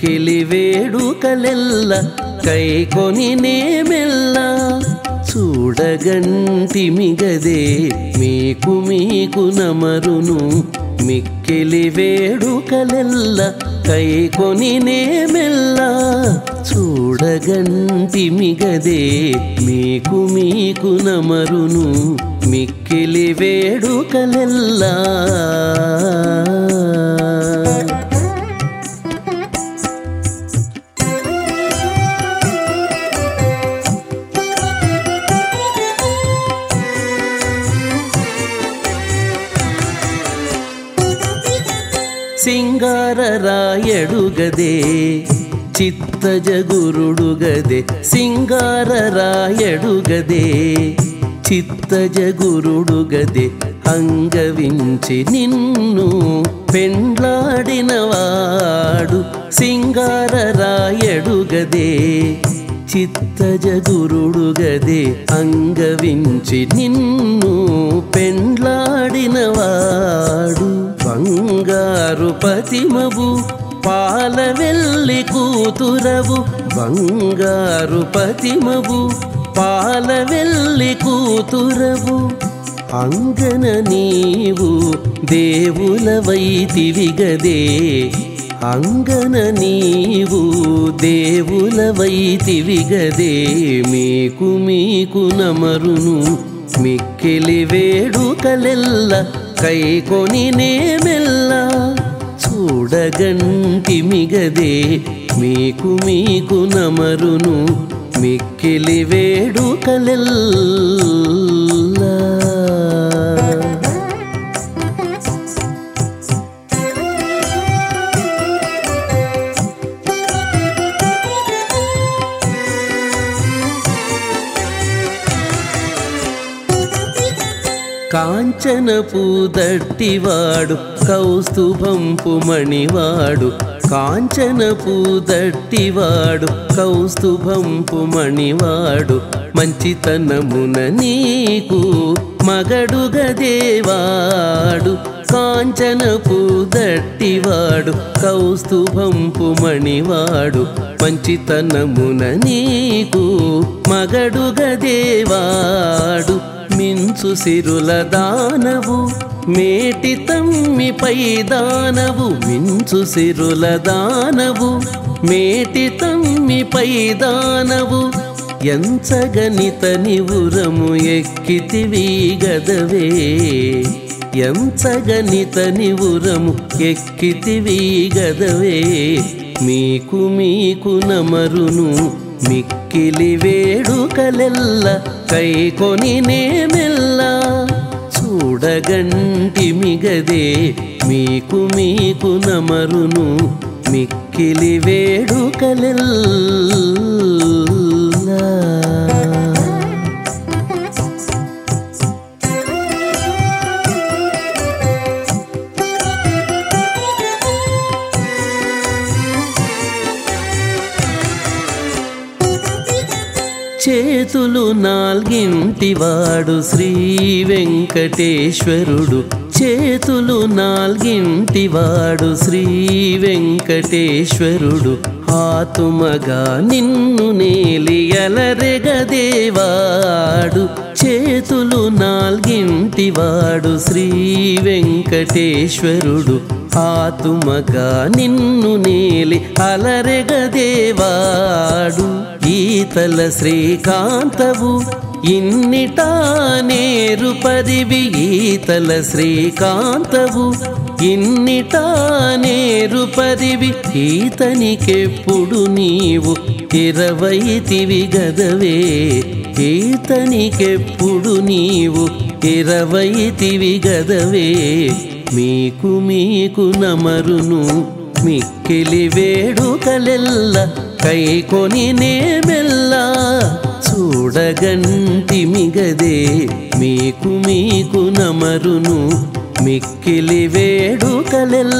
నమరును మిక్కిలి వేడుకలెల్ల కైకొని నేమెల్ల. చూడగంటి మిగదే మీకు మీకు నమరును. మిక్కిలి వేడుకలెల్ల కైకొని నేమెల్ల. చూడగంటి మిగదే మీకు మీకు నమరును. మిక్కిలి వేడుకలెల్లా. సింగారరాయడుగదే చిత్తజగురుడుగదే సింగారరాయడుగదే చిత్తజగురుడుగదే అంగవించి నిన్ను పెండ్లాడినవాడు సింగారరాయడుగదే చిత్తజగురుడుగదే అంగవించి నిన్ను పెండ్లాడినవాడు. బంగారు పతిమవు వెళ్ళి కూతురవు. బంగారు పతిమవు వెళ్ళి కూతురవు. అంగన నీవు దేవుల దేవులవైతివిగదే అంగన నీవు దేవులవైతివిగదేమీకు మీకు నమరును. మిక్కిలి వేడుకలెల్ల కైకొని నేమెల్ల చూడగంటి మిగదే మీకు మీకు నమరును. మిక్కిలి వేడుకలెల్ల. కాంచన పూదట్టివాడు కౌస్తుభంపు మణివాడు కాంచన పూదట్టివాడు కౌస్తుభంపు మణివాడు మంచితనమున నీకు మగడుగదేవాడు కాంచన పూదట్టివాడు కౌస్తుభంపు మణివాడు మంచితనమున నీకు మగడుగదేవాడు మించు సిరుల దానవు మేటి తమ్మిపై దానవు మించు సిరుల దానవు మేటి తమ్మిపై దానవు. ఎంచగనిత నివురము ఎక్కితివి గదవే ఎంచగనిత నివురము ఎక్కితివి గదవే. మీకు మీకు నమరును మిక్కిలి వేడుకలెల్ల కైకొని నేమెల్ల చూడగంటి మిగదే మీకు మీకు నమరును. మిక్కిలి వేడుకలెల్లా. చేతులు నాల్గింటివాడు శ్రీ వెంకటేశ్వరుడు. చేతులు నాల్గింటివాడు శ్రీ వెంకటేశ్వరుడు. ఆతుమగా నిన్ను నేలియలరెగదేవాడు చేతులు నాల్గింటివాడు శ్రీ వెంకటేశ్వరుడు. ఆతుమగా నిన్ను నేలి అలరెగదేవాడు. గీతల శ్రీకాంతవు ఇన్నిటా నేరు పరివి గీతల శ్రీకాంతవు ఇన్నిటా నేరు పరివి ఈతనికెప్పుడు నీవు ఇరవైతివి గదవే. ఈతనికెప్పుడు నీవు ఇరవైతివి గదవే. మీకు మీకు నమరును మిక్కిలి వేడుకలెల్ల కైకొని నేమెల్లా చూడగంటి మిగదే మీకు మీకు నమరును మిక్కిలి వేడుకలెల్లా.